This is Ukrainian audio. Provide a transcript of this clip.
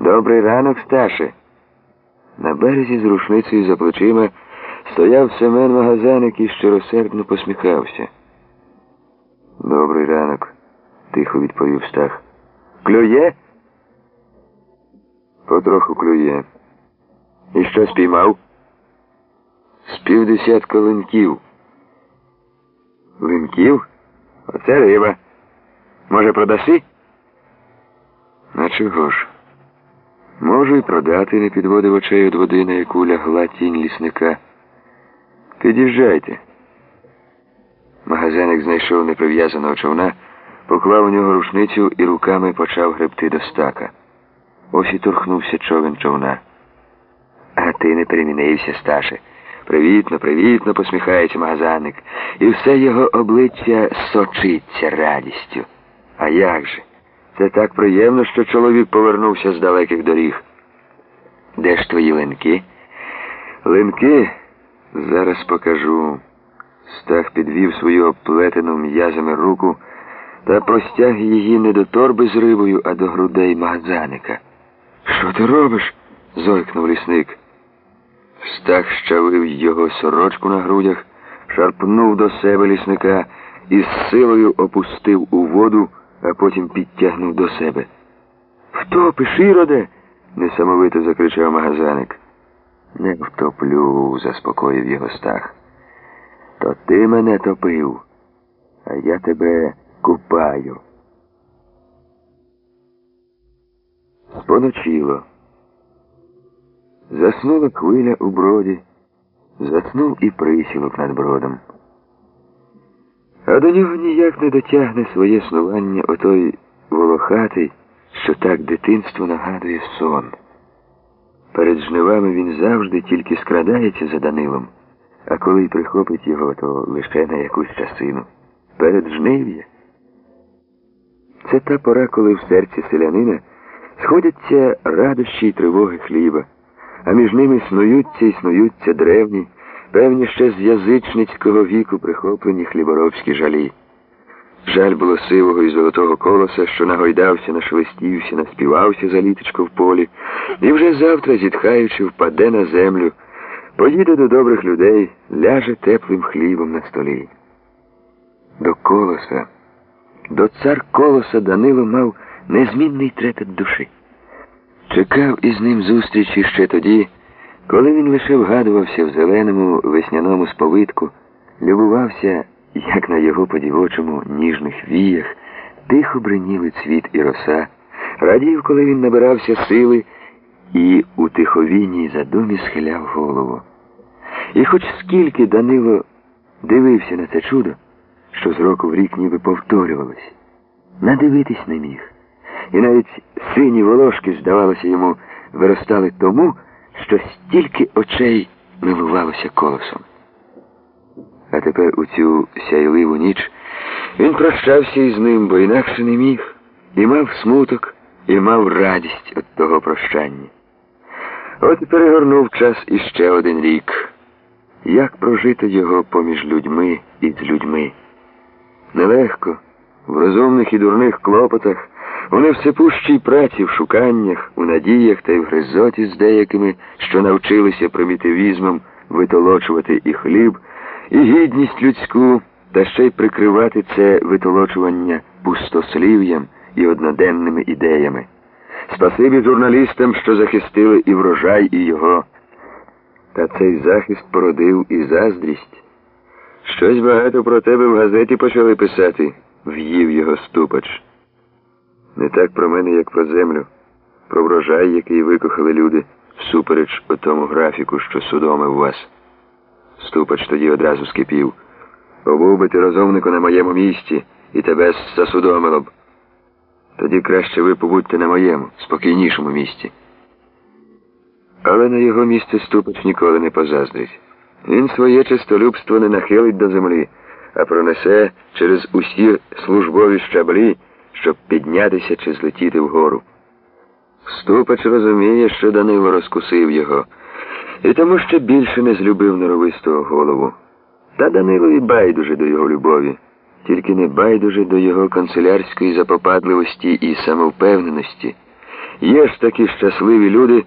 Добрий ранок, Сташе. На березі з рушницею за плечима стояв Семен Магазаник і щиросердно посміхався. Добрий ранок, тихо відповів Стах. Клює? Потроху клює. І що спіймав? З півдесятка линків. Линків? Оце риба. Може, продаси? А чого ж? Можу і продати, не підводив очей від води, на яку лягла тінь лісника. Під'їжджайте. Магазиник знайшов неприв'язаного човна, поклав у нього рушницю і руками почав гребти до стака. Ось і торхнувся човен човна. А ти не перемінився, Сташе. Привітно, привітно, посміхається магазаник. І все його обличчя сочиться радістю. А як же? Це так приємно, що чоловік повернувся з далеких доріг. Де ж твої линки? Линки? Зараз покажу. Стах підвів свою оплетену м'язами руку та простяг її не до торби з рибою, а до грудей магазаника. Що ти робиш? зойкнув лісник. Стах щавив його сорочку на грудях, шарпнув до себе лісника і з силою опустив у воду, а потім підтягнув до себе. Втопиш, іроде? несамовито закричав магазаник. Не втоплю, заспокоїв його стах. То ти мене топив, а я тебе купаю. Споночило. Заснула хвиля у броді, заснув і присілок над бродом. А до нього ніяк не дотягне своє снування отой волохатий, що так дитинство нагадує сон. Перед жнивами він завжди тільки скрадається за Данилом, а коли й прихопить його, то лише на якусь часину. Перед жнив'я. Це та пора, коли в серці селянина сходяться радощі й тривоги хліба а між ними снуються і снуються древні, певні ще з язичницького віку прихоплені хліборобські жалі. Жаль було сивого і золотого колоса, що нагойдався, нашелестівся, наспівався за літочко в полі, і вже завтра, зітхаючи, впаде на землю, поїде до добрих людей, ляже теплим хлібом на столі. До колоса, до цар колоса Данило мав незмінний трепет душі. Чекав із ним зустрічі ще тоді, коли він лише вгадувався в зеленому весняному сповитку, любувався, як на його подівочому ніжних віях, тихо бриніли цвіт і роса, радів, коли він набирався сили і у тиховійній задумі схиляв голову. І хоч скільки Данило дивився на це чудо, що з року в рік ніби повторювалось, надивитись не міг і навіть сині волошки, здавалося йому, виростали тому, що стільки очей милувалося колосом. А тепер у цю сяйливу ніч він прощався із ним, бо інакше не міг, і мав смуток, і мав радість від того прощання. От перегорнув час іще один рік. Як прожити його поміж людьми і з людьми? Нелегко, в розумних і дурних клопотах. Вони в сипущій праці, в шуканнях, у надіях та й в гризоті з деякими, що навчилися примітивізмом витолочувати і хліб, і гідність людську, та ще й прикривати це витолочування пустослів'ям і одноденними ідеями. Спасибі журналістам, що захистили і врожай, і його. Та цей захист породив і заздрість. Щось багато про тебе в газеті почали писати, в'їв його ступач. Не так про мене, як про землю, про врожай, який викохали люди, всупереч у тому графіку, що судомив вас. Ступач тоді одразу скипів. Побув би ти розумнику на моєму місці і тебе засудомило б. Тоді краще ви побудьте на моєму, спокійнішому місці. Але на його місце ступач ніколи не позаздрить. Він своє чистолюбство не нахилить до землі, а пронесе через усі службові щаблі щоб піднятися чи злетіти вгору. Ступач розуміє, що Данило розкусив його, і тому ще більше не злюбив норовистого голову. Та Данило і байдуже до його любові, тільки не байдуже до його канцелярської запопадливості і самовпевненості, Є ж такі щасливі люди,